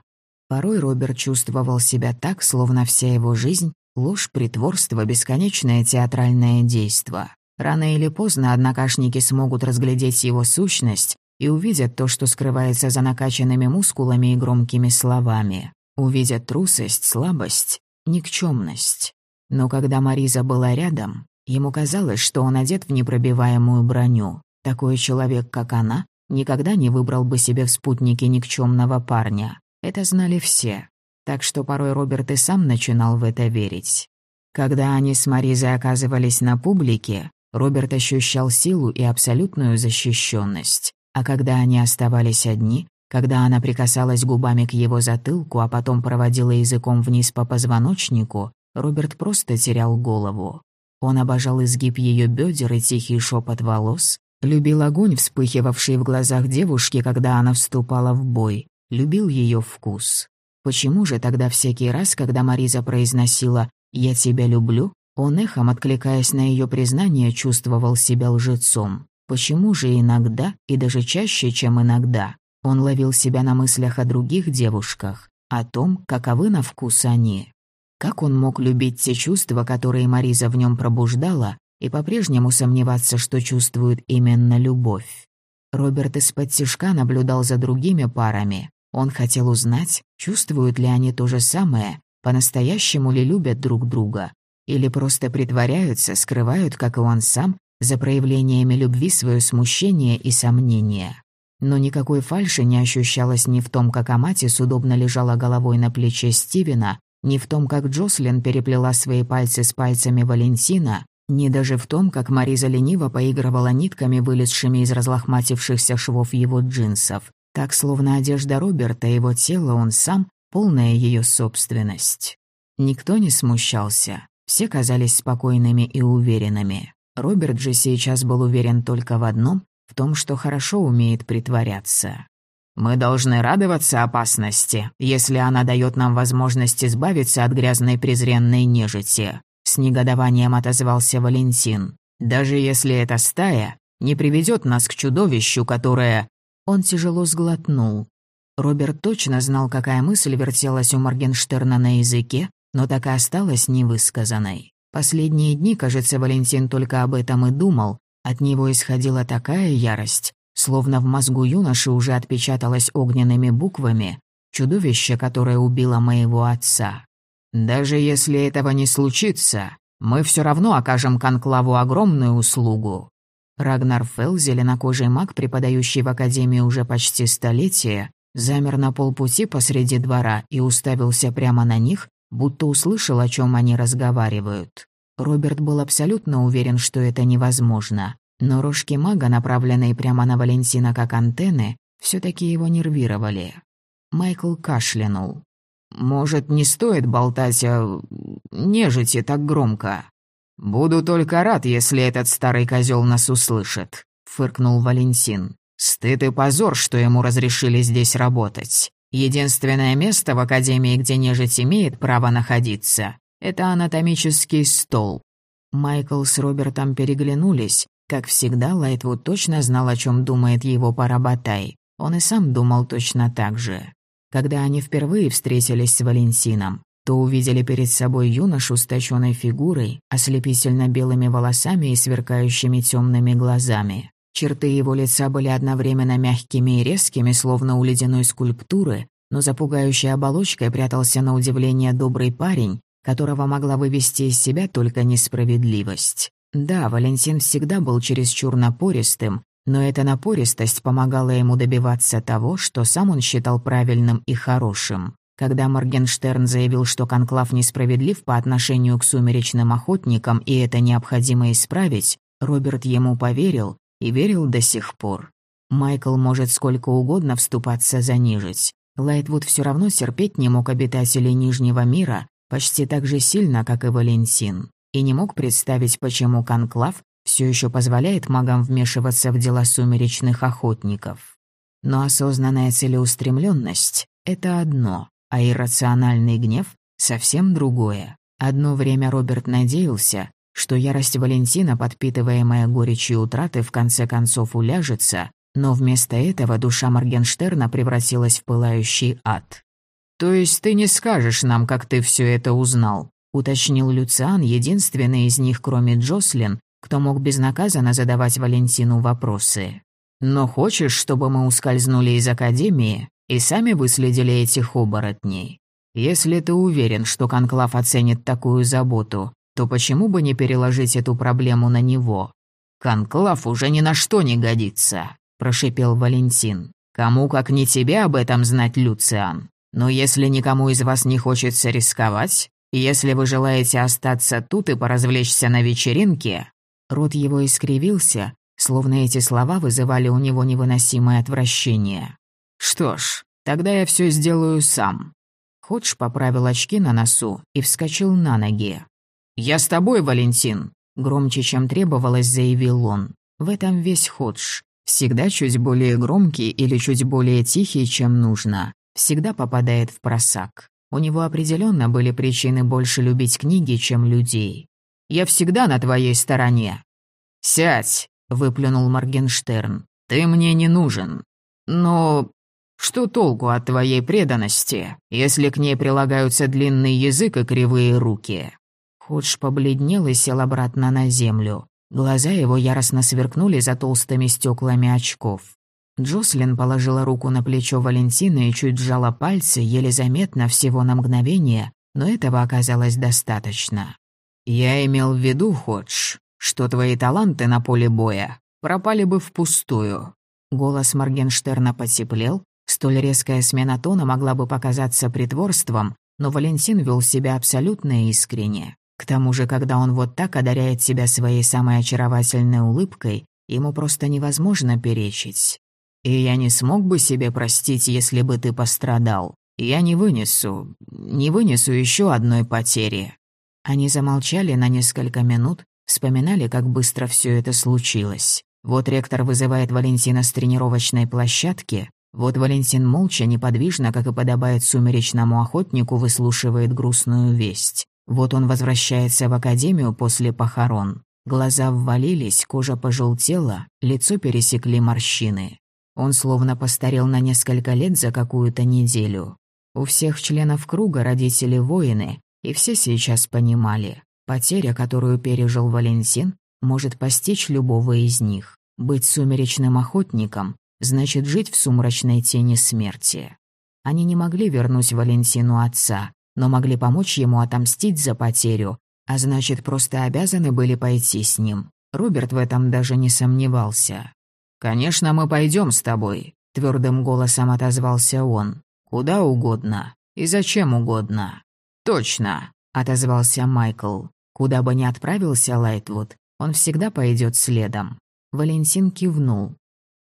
Порой Роберт чувствовал себя так, словно вся его жизнь — ложь, притворство, бесконечное театральное действо. Рано или поздно однокашники смогут разглядеть его сущность и увидят то, что скрывается за накачанными мускулами и громкими словами. Увидят трусость, слабость, никчемность. Но когда Мариза была рядом, ему казалось, что он одет в непробиваемую броню. Такой человек, как она, никогда не выбрал бы себе в спутнике никчемного парня. Это знали все. Так что порой Роберт и сам начинал в это верить. Когда они с Маризой оказывались на публике, Роберт ощущал силу и абсолютную защищенность. А когда они оставались одни, когда она прикасалась губами к его затылку, а потом проводила языком вниз по позвоночнику, Роберт просто терял голову. Он обожал изгиб ее бедер и тихий шепот волос, любил огонь, вспыхивавший в глазах девушки, когда она вступала в бой, любил ее вкус. Почему же тогда всякий раз, когда Мариза произносила «я тебя люблю», он эхом, откликаясь на ее признание, чувствовал себя лжецом? Почему же иногда, и даже чаще, чем иногда, он ловил себя на мыслях о других девушках, о том, каковы на вкус они? Как он мог любить те чувства, которые Мариза в нем пробуждала, и по-прежнему сомневаться, что чувствует именно любовь? Роберт из-под тишка наблюдал за другими парами. Он хотел узнать, чувствуют ли они то же самое, по-настоящему ли любят друг друга, или просто притворяются, скрывают, как и он сам, за проявлениями любви свое смущение и сомнение. Но никакой фальши не ощущалось ни в том, как Аматис удобно лежала головой на плече Стивена, ни в том, как Джослин переплела свои пальцы с пальцами Валентина, ни даже в том, как Мариза лениво поигрывала нитками, вылезшими из разлохматившихся швов его джинсов, так словно одежда Роберта, его тело, он сам, полная ее собственность. Никто не смущался, все казались спокойными и уверенными. Роберт же сейчас был уверен только в одном, в том, что хорошо умеет притворяться. «Мы должны радоваться опасности, если она дает нам возможность избавиться от грязной презренной нежити», с негодованием отозвался Валентин. «Даже если эта стая не приведет нас к чудовищу, которое...» Он тяжело сглотнул. Роберт точно знал, какая мысль вертелась у Моргенштерна на языке, но так и осталась невысказанной. Последние дни, кажется, Валентин только об этом и думал, от него исходила такая ярость, словно в мозгу юноши уже отпечаталось огненными буквами чудовище, которое убило моего отца. Даже если этого не случится, мы все равно окажем Конклаву огромную услугу. Рагнар Фелл, зеленокожий маг, преподающий в Академии уже почти столетие, замер на полпути посреди двора и уставился прямо на них, будто услышал, о чем они разговаривают. Роберт был абсолютно уверен, что это невозможно, но рожки мага, направленные прямо на Валентина как антенны, все таки его нервировали. Майкл кашлянул. «Может, не стоит болтать о... нежити так громко?» «Буду только рад, если этот старый козел нас услышит», — фыркнул Валентин. «Стыд и позор, что ему разрешили здесь работать. Единственное место в Академии, где нежить имеет право находиться, это анатомический стол. Майкл с Робертом переглянулись. Как всегда, Лайтвуд точно знал, о чем думает его парабатай. Он и сам думал точно так же. Когда они впервые встретились с Валентином, то увидели перед собой юношу с точёной фигурой, ослепительно белыми волосами и сверкающими темными глазами. Черты его лица были одновременно мягкими и резкими, словно у ледяной скульптуры, но за пугающей оболочкой прятался на удивление добрый парень, которого могла вывести из себя только несправедливость. Да, Валентин всегда был чересчур напористым, но эта напористость помогала ему добиваться того, что сам он считал правильным и хорошим. Когда Моргенштерн заявил, что конклав несправедлив по отношению к сумеречным охотникам и это необходимо исправить, Роберт ему поверил и верил до сих пор. Майкл может сколько угодно вступаться за нижить. Лайтвуд все равно терпеть не мог обитателей Нижнего мира, почти так же сильно, как и Валентин, и не мог представить, почему Конклав все еще позволяет магам вмешиваться в дела сумеречных охотников. Но осознанная целеустремленность — это одно, а иррациональный гнев — совсем другое. Одно время Роберт надеялся, что ярость Валентина, подпитываемая горечью утраты, в конце концов уляжется, но вместо этого душа Моргенштерна превратилась в пылающий ад. «То есть ты не скажешь нам, как ты все это узнал?» — уточнил Люциан, единственный из них, кроме Джослин, кто мог безнаказанно задавать Валентину вопросы. «Но хочешь, чтобы мы ускользнули из Академии и сами выследили этих оборотней? Если ты уверен, что Конклав оценит такую заботу, то почему бы не переложить эту проблему на него? Конклав уже ни на что не годится», — прошипел Валентин. «Кому, как не тебе, об этом знать, Люциан? Но если никому из вас не хочется рисковать, если вы желаете остаться тут и поразвлечься на вечеринке...» Рот его искривился, словно эти слова вызывали у него невыносимое отвращение. «Что ж, тогда я все сделаю сам». Ходж поправил очки на носу и вскочил на ноги. «Я с тобой, Валентин!» Громче, чем требовалось, заявил он. В этом весь Ходж. Всегда чуть более громкий или чуть более тихий, чем нужно всегда попадает в просак. У него определенно были причины больше любить книги, чем людей. «Я всегда на твоей стороне». «Сядь», — выплюнул Моргенштерн. «Ты мне не нужен. Но что толку от твоей преданности, если к ней прилагаются длинный язык и кривые руки?» Ходж побледнел и сел обратно на землю. Глаза его яростно сверкнули за толстыми стеклами очков. Джослин положила руку на плечо Валентины и чуть сжала пальцы, еле заметно, всего на мгновение, но этого оказалось достаточно. «Я имел в виду, Ходж, что твои таланты на поле боя пропали бы впустую». Голос Моргенштерна потеплел, столь резкая смена тона могла бы показаться притворством, но Валентин вел себя абсолютно искренне. К тому же, когда он вот так одаряет себя своей самой очаровательной улыбкой, ему просто невозможно перечить. И я не смог бы себе простить, если бы ты пострадал. Я не вынесу, не вынесу еще одной потери». Они замолчали на несколько минут, вспоминали, как быстро все это случилось. Вот ректор вызывает Валентина с тренировочной площадки, вот Валентин молча, неподвижно, как и подобает сумеречному охотнику, выслушивает грустную весть. Вот он возвращается в академию после похорон. Глаза ввалились, кожа пожелтела, лицо пересекли морщины. Он словно постарел на несколько лет за какую-то неделю. У всех членов круга родители воины, и все сейчас понимали, потеря, которую пережил Валентин, может постичь любого из них. Быть сумеречным охотником значит жить в сумрачной тени смерти. Они не могли вернуть Валентину отца, но могли помочь ему отомстить за потерю, а значит, просто обязаны были пойти с ним. Роберт в этом даже не сомневался. «Конечно, мы пойдем с тобой», — твердым голосом отозвался он. «Куда угодно. И зачем угодно». «Точно», — отозвался Майкл. Куда бы ни отправился Лайтвуд, он всегда пойдет следом. Валентин кивнул.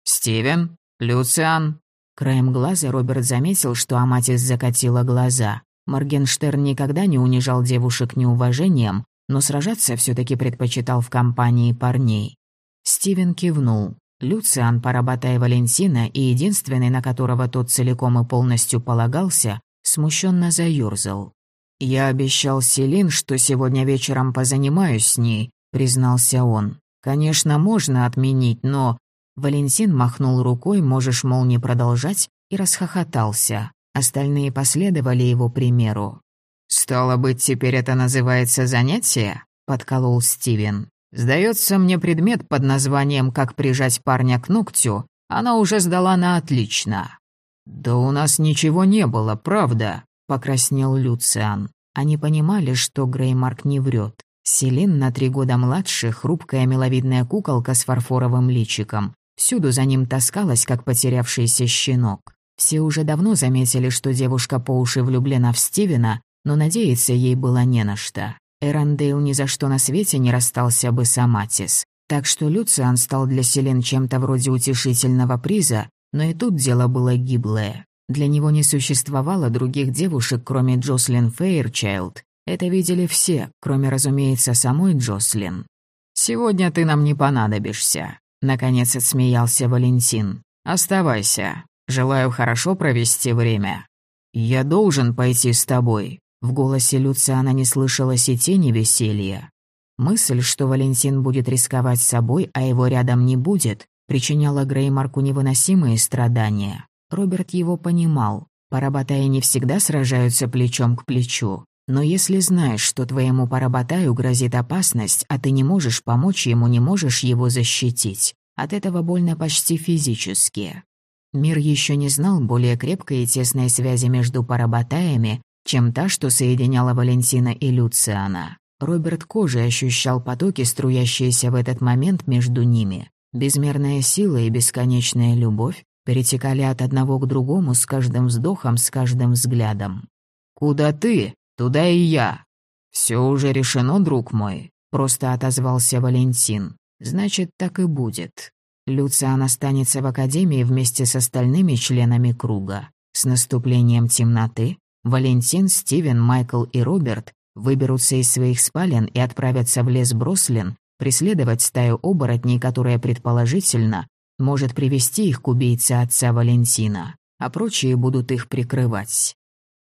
«Стивен? Люциан?» Краем глаза Роберт заметил, что Аматис закатила глаза. Моргенштерн никогда не унижал девушек неуважением, но сражаться все таки предпочитал в компании парней. Стивен кивнул. Люциан, Парабата и Валентина, и единственный, на которого тот целиком и полностью полагался, смущенно заюрзал. «Я обещал Селин, что сегодня вечером позанимаюсь с ней», — признался он. «Конечно, можно отменить, но...» Валентин махнул рукой, можешь, мол, не продолжать, и расхохотался. Остальные последовали его примеру. «Стало быть, теперь это называется занятие?» — подколол Стивен. Сдается мне предмет под названием «Как прижать парня к ногтю» она уже сдала на отлично. «Да у нас ничего не было, правда», — покраснел Люциан. Они понимали, что Греймарк не врет. Селин на три года младше, хрупкая миловидная куколка с фарфоровым личиком. Всюду за ним таскалась, как потерявшийся щенок. Все уже давно заметили, что девушка по уши влюблена в Стивена, но надеяться ей было не на что. Эрандейл ни за что на свете не расстался бы с Аматис. Так что Люциан стал для Селен чем-то вроде утешительного приза, но и тут дело было гиблое. Для него не существовало других девушек, кроме Джослин Фейрчайлд. Это видели все, кроме, разумеется, самой Джослин. «Сегодня ты нам не понадобишься», — наконец отсмеялся Валентин. «Оставайся. Желаю хорошо провести время». «Я должен пойти с тобой». В голосе Люциана не слышалось и тени веселья. Мысль, что Валентин будет рисковать собой, а его рядом не будет, причиняла Греймарку невыносимые страдания. Роберт его понимал. Парабатаи не всегда сражаются плечом к плечу. Но если знаешь, что твоему парабатаю грозит опасность, а ты не можешь помочь ему, не можешь его защитить, от этого больно почти физически. Мир еще не знал более крепкой и тесной связи между парабатаями, чем та, что соединяла Валентина и Люциана. Роберт кожей ощущал потоки, струящиеся в этот момент между ними. Безмерная сила и бесконечная любовь перетекали от одного к другому с каждым вздохом, с каждым взглядом. «Куда ты? Туда и я!» «Все уже решено, друг мой», — просто отозвался Валентин. «Значит, так и будет. Люциан останется в Академии вместе с остальными членами круга. С наступлением темноты Валентин, Стивен, Майкл и Роберт выберутся из своих спален и отправятся в лес Брослин преследовать стаю оборотней, которая, предположительно, может привести их к убийце отца Валентина, а прочие будут их прикрывать.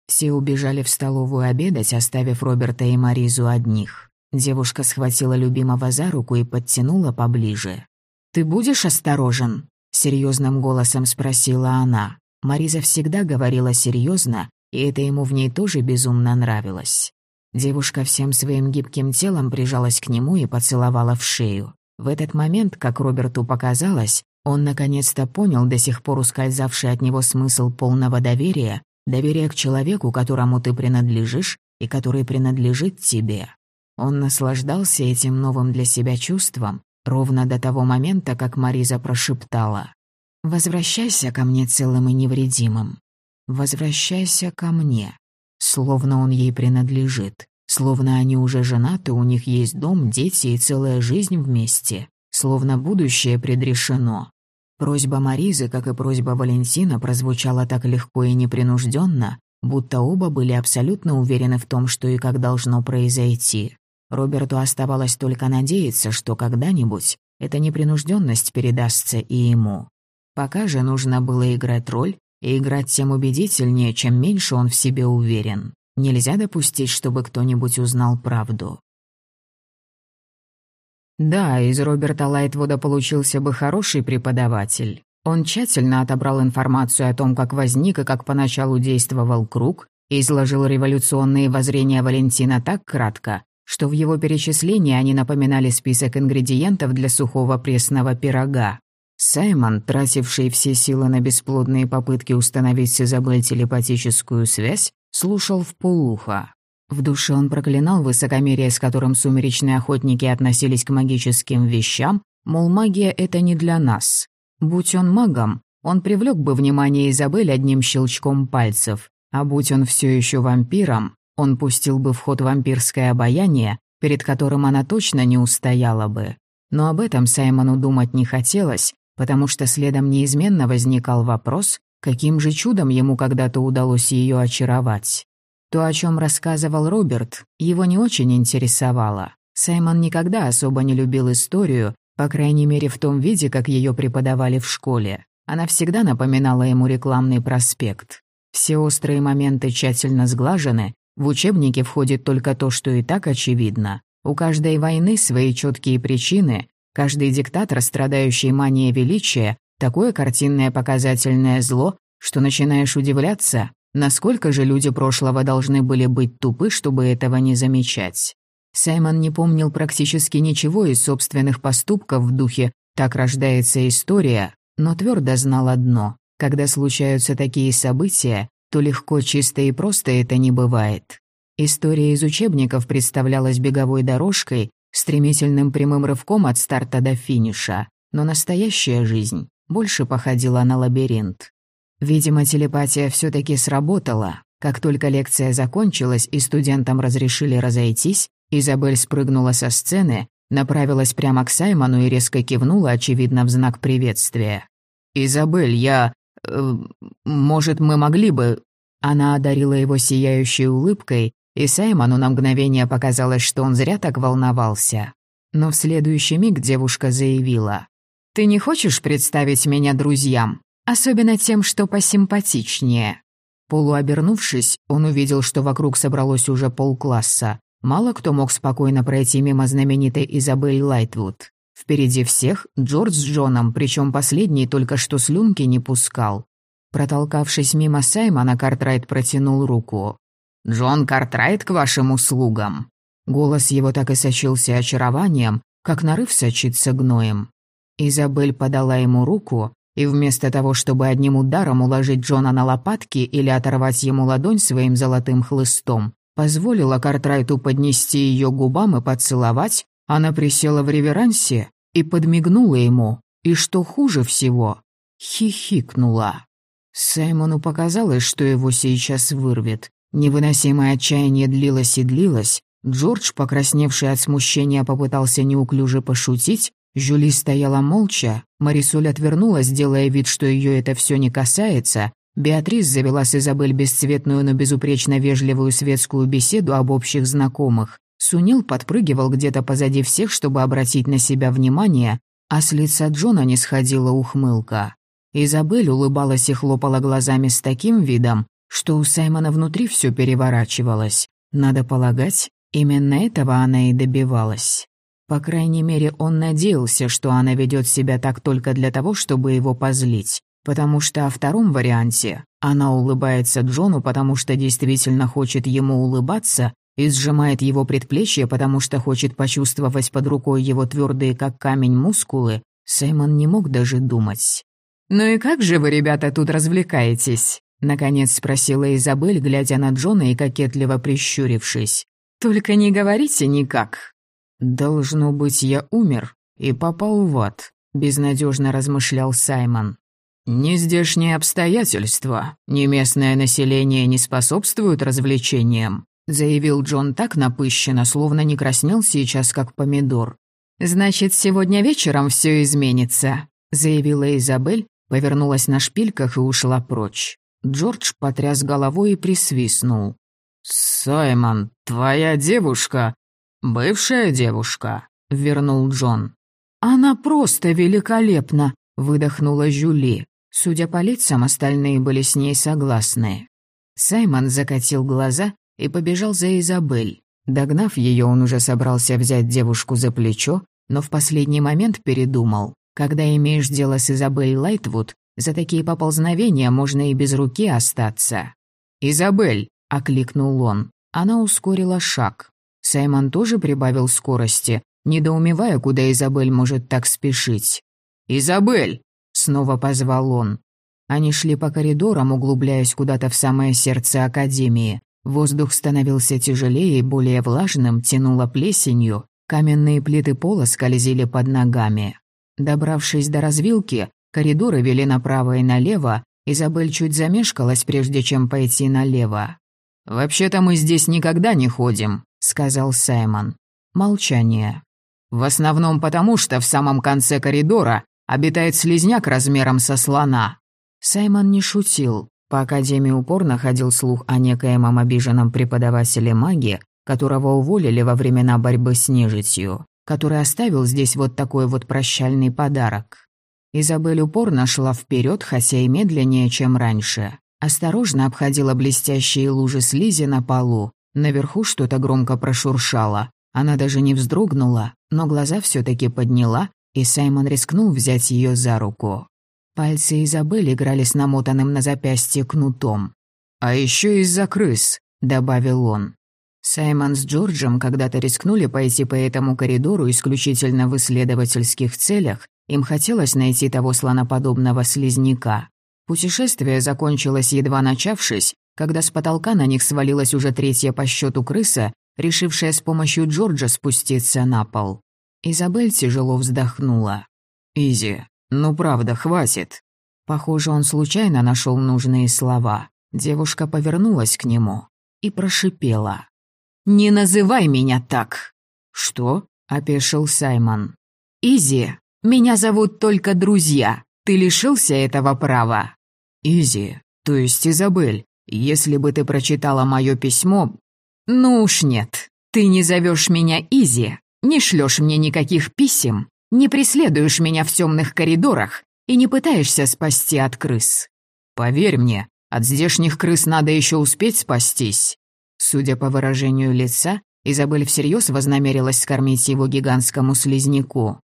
Все убежали в столовую обедать, оставив Роберта и Маризу одних. Девушка схватила любимого за руку и подтянула поближе. «Ты будешь осторожен?» — серьезным голосом спросила она. Мариза всегда говорила серьезно, и это ему в ней тоже безумно нравилось. Девушка всем своим гибким телом прижалась к нему и поцеловала в шею. В этот момент, как Роберту показалось, он наконец-то понял до сих пор ускользавший от него смысл полного доверия, доверия к человеку, которому ты принадлежишь и который принадлежит тебе. Он наслаждался этим новым для себя чувством ровно до того момента, как Мариза прошептала «Возвращайся ко мне целым и невредимым. Возвращайся ко мне» словно он ей принадлежит, словно они уже женаты, у них есть дом, дети и целая жизнь вместе, словно будущее предрешено. Просьба Маризы, как и просьба Валентина, прозвучала так легко и непринужденно, будто оба были абсолютно уверены в том, что и как должно произойти. Роберту оставалось только надеяться, что когда-нибудь эта непринужденность передастся и ему. Пока же нужно было играть роль, и играть тем убедительнее, чем меньше он в себе уверен. Нельзя допустить, чтобы кто-нибудь узнал правду. Да, из Роберта Лайтвуда получился бы хороший преподаватель. Он тщательно отобрал информацию о том, как возник и как поначалу действовал круг, и изложил революционные воззрения Валентина так кратко, что в его перечислении они напоминали список ингредиентов для сухого пресного пирога. Саймон, тративший все силы на бесплодные попытки установить с Изабель телепатическую связь, слушал в полухо. В душе он проклинал высокомерие, с которым сумеречные охотники относились к магическим вещам, мол, магия — это не для нас. Будь он магом, он привлек бы внимание Изабель одним щелчком пальцев, а будь он все еще вампиром, он пустил бы в ход вампирское обаяние, перед которым она точно не устояла бы. Но об этом Саймону думать не хотелось, потому что следом неизменно возникал вопрос, каким же чудом ему когда-то удалось ее очаровать. То, о чем рассказывал Роберт, его не очень интересовало. Саймон никогда особо не любил историю, по крайней мере в том виде, как ее преподавали в школе. Она всегда напоминала ему рекламный проспект. Все острые моменты тщательно сглажены, в учебнике входит только то, что и так очевидно. У каждой войны свои четкие причины, Каждый диктатор, страдающий манией величия, такое картинное показательное зло, что начинаешь удивляться, насколько же люди прошлого должны были быть тупы, чтобы этого не замечать. Саймон не помнил практически ничего из собственных поступков в духе «так рождается история», но твердо знал одно – когда случаются такие события, то легко, чисто и просто это не бывает. История из учебников представлялась беговой дорожкой, стремительным прямым рывком от старта до финиша, но настоящая жизнь больше походила на лабиринт. Видимо, телепатия все таки сработала. Как только лекция закончилась и студентам разрешили разойтись, Изабель спрыгнула со сцены, направилась прямо к Саймону и резко кивнула, очевидно, в знак приветствия. «Изабель, я... Э, может, мы могли бы...» Она одарила его сияющей улыбкой, и Саймону на мгновение показалось, что он зря так волновался. Но в следующий миг девушка заявила. «Ты не хочешь представить меня друзьям? Особенно тем, что посимпатичнее?» Полуобернувшись, он увидел, что вокруг собралось уже полкласса. Мало кто мог спокойно пройти мимо знаменитой Изабель Лайтвуд. Впереди всех Джордж с Джоном, причем последний только что слюнки не пускал. Протолкавшись мимо Саймона, Картрайт протянул руку. «Джон Картрайт к вашим услугам!» Голос его так и сочился очарованием, как нарыв сочится гноем. Изабель подала ему руку, и вместо того, чтобы одним ударом уложить Джона на лопатки или оторвать ему ладонь своим золотым хлыстом, позволила Картрайту поднести ее губам и поцеловать, она присела в реверансе и подмигнула ему, и, что хуже всего, хихикнула. Саймону показалось, что его сейчас вырвет. Невыносимое отчаяние длилось и длилось. Джордж, покрасневший от смущения, попытался неуклюже пошутить. Жюли стояла молча. Марисоль отвернулась, делая вид, что ее это все не касается. Беатрис завела с Изабель бесцветную, но безупречно вежливую светскую беседу об общих знакомых. Сунил подпрыгивал где-то позади всех, чтобы обратить на себя внимание, а с лица Джона не сходила ухмылка. Изабель улыбалась и хлопала глазами с таким видом, что у Саймона внутри все переворачивалось. Надо полагать, именно этого она и добивалась. По крайней мере, он надеялся, что она ведет себя так только для того, чтобы его позлить. Потому что о втором варианте она улыбается Джону, потому что действительно хочет ему улыбаться, и сжимает его предплечье, потому что хочет почувствовать под рукой его твердые, как камень, мускулы, Саймон не мог даже думать. «Ну и как же вы, ребята, тут развлекаетесь?» Наконец спросила Изабель, глядя на Джона и кокетливо прищурившись. «Только не говорите никак». «Должно быть, я умер и попал в ад», — безнадежно размышлял Саймон. «Ни здешние обстоятельства, ни местное население не способствуют развлечениям заявил Джон так напыщенно, словно не краснел сейчас, как помидор. «Значит, сегодня вечером все изменится», — заявила Изабель, повернулась на шпильках и ушла прочь. Джордж потряс головой и присвистнул. «Саймон, твоя девушка...» «Бывшая девушка», — вернул Джон. «Она просто великолепна», — выдохнула Жюли. Судя по лицам, остальные были с ней согласны. Саймон закатил глаза и побежал за Изабель. Догнав ее, он уже собрался взять девушку за плечо, но в последний момент передумал. Когда имеешь дело с Изабель Лайтвуд, за такие поползновения можно и без руки остаться. «Изабель!» — окликнул он. Она ускорила шаг. Саймон тоже прибавил скорости, недоумевая, куда Изабель может так спешить. «Изабель!» — снова позвал он. Они шли по коридорам, углубляясь куда-то в самое сердце Академии. Воздух становился тяжелее и более влажным, тянуло плесенью, каменные плиты пола скользили под ногами. Добравшись до развилки, коридоры вели направо и налево, Изабель чуть замешкалась, прежде чем пойти налево. «Вообще-то мы здесь никогда не ходим», — сказал Саймон. Молчание. «В основном потому, что в самом конце коридора обитает слизняк размером со слона». Саймон не шутил. По Академии упорно ходил слух о некоемом обиженном преподавателе магии, которого уволили во времена борьбы с нежитью, который оставил здесь вот такой вот прощальный подарок. Изабель упорно шла вперед, хотя и медленнее, чем раньше. Осторожно обходила блестящие лужи слизи на полу. Наверху что-то громко прошуршало. Она даже не вздрогнула, но глаза все таки подняла, и Саймон рискнул взять ее за руку. Пальцы Изабель играли с намотанным на запястье кнутом. «А еще из-за крыс», — добавил он. Саймон с Джорджем когда-то рискнули пойти по этому коридору исключительно в исследовательских целях, им хотелось найти того слоноподобного слизняка. Путешествие закончилось едва начавшись, когда с потолка на них свалилась уже третья по счету крыса, решившая с помощью Джорджа спуститься на пол. Изабель тяжело вздохнула. «Изи, «Ну правда, хватит». Похоже, он случайно нашел нужные слова. Девушка повернулась к нему и прошипела. «Не называй меня так!» «Что?» — опешил Саймон. «Иззи меня зовут только друзья. Ты лишился этого права?» «Иззи, то есть Изабель, если бы ты прочитала мое письмо...» «Ну уж нет, ты не зовешь меня Иззи, не шлешь мне никаких писем, не преследуешь меня в темных коридорах и не пытаешься спасти от крыс. Поверь мне, От здешних крыс надо еще успеть спастись». Судя по выражению лица, Изабель всерьез вознамерилась скормить его гигантскому слизняку.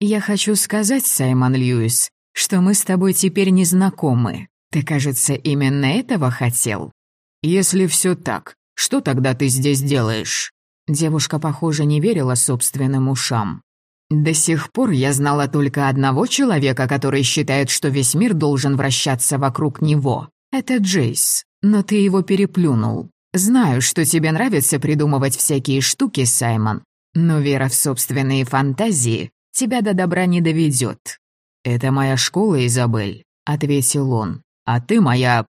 «Я хочу сказать, Саймон Льюис, что мы с тобой теперь не знакомы. Ты, кажется, именно этого хотел?» «Если все так, что тогда ты здесь делаешь?» Девушка, похоже, не верила собственным ушам. «До сих пор я знала только одного человека, который считает, что весь мир должен вращаться вокруг него. Это Джейс. Но ты его переплюнул. Знаю, что тебе нравится придумывать всякие штуки, Саймон, но вера в собственные фантазии тебя до добра не доведет. «Это моя школа, Изабель», — ответил он. «А ты моя...»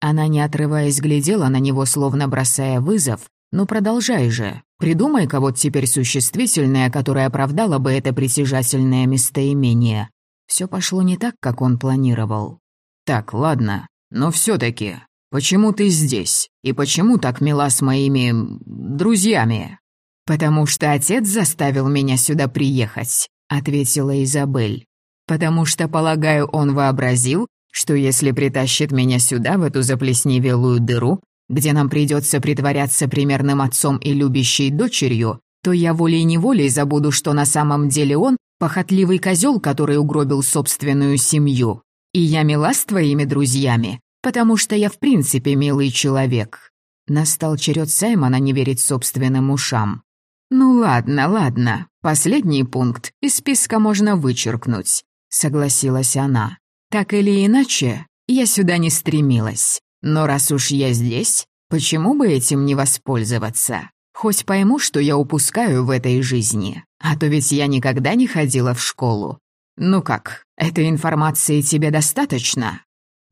Она, не отрываясь, глядела на него, словно бросая вызов. «Ну продолжай же. Придумай кого-то теперь существительное, которое оправдало бы это притяжательное местоимение». Все пошло не так, как он планировал. «Так, ладно. Но все таки почему ты здесь? И почему так мила с моими... друзьями?» «Потому что отец заставил меня сюда приехать», — ответила Изабель. «Потому что, полагаю, он вообразил, что если притащит меня сюда, в эту заплесневелую дыру, где нам придется притворяться примерным отцом и любящей дочерью, то я волей-неволей забуду, что на самом деле он — похотливый козел, который угробил собственную семью. И я мила с твоими друзьями, потому что я в принципе милый человек». Настал черед Саймона не верить собственным ушам. «Ну ладно, ладно, последний пункт из списка можно вычеркнуть», — согласилась она. Так или иначе, я сюда не стремилась. Но раз уж я здесь, почему бы этим не воспользоваться? Хоть пойму, что я упускаю в этой жизни. А то ведь я никогда не ходила в школу. Ну как, этой информации тебе достаточно?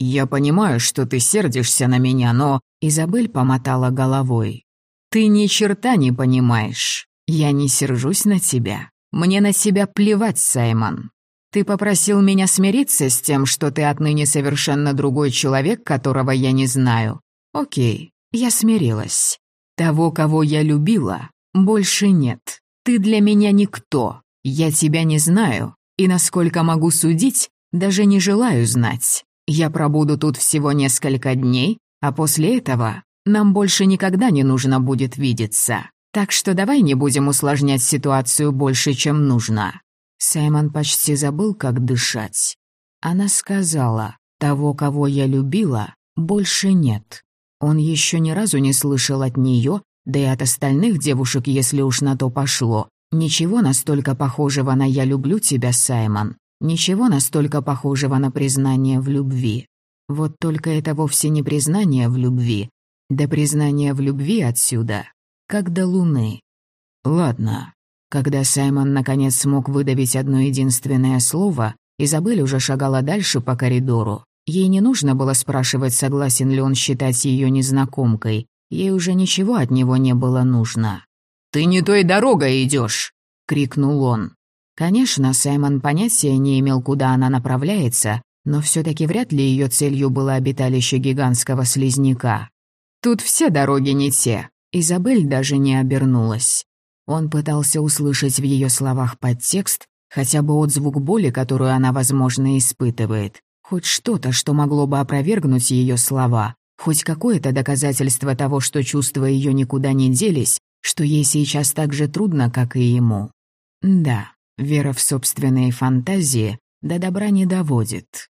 Я понимаю, что ты сердишься на меня, но... Изабель помотала головой. Ты ни черта не понимаешь. Я не сержусь на тебя. Мне на себя плевать, Саймон. Ты попросил меня смириться с тем, что ты отныне совершенно другой человек, которого я не знаю. Окей, я смирилась. Того, кого я любила, больше нет. Ты для меня никто. Я тебя не знаю. И насколько могу судить, даже не желаю знать. Я пробуду тут всего несколько дней, а после этого нам больше никогда не нужно будет видеться. Так что давай не будем усложнять ситуацию больше, чем нужно. Саймон почти забыл, как дышать. Она сказала, того, кого я любила, больше нет. Он еще ни разу не слышал от нее, да и от остальных девушек, если уж на то пошло. Ничего настолько похожего на «я люблю тебя, Саймон». Ничего настолько похожего на признание в любви. Вот только это вовсе не признание в любви. Да признание в любви отсюда, как до луны. Ладно, когда Саймон наконец смог выдавить одно единственное слово, Изабель уже шагала дальше по коридору. Ей не нужно было спрашивать, согласен ли он считать ее незнакомкой. Ей уже ничего от него не было нужно. «Ты не той дорогой идешь!» — крикнул он. Конечно, Саймон понятия не имел, куда она направляется, но все таки вряд ли ее целью было обиталище гигантского слизняка. «Тут все дороги не те». Изабель даже не обернулась. Он пытался услышать в ее словах подтекст, хотя бы отзвук боли, которую она, возможно, испытывает. Хоть что-то, что могло бы опровергнуть ее слова. Хоть какое-то доказательство того, что чувства ее никуда не делись, что ей сейчас так же трудно, как и ему. Да, вера в собственные фантазии до добра не доводит.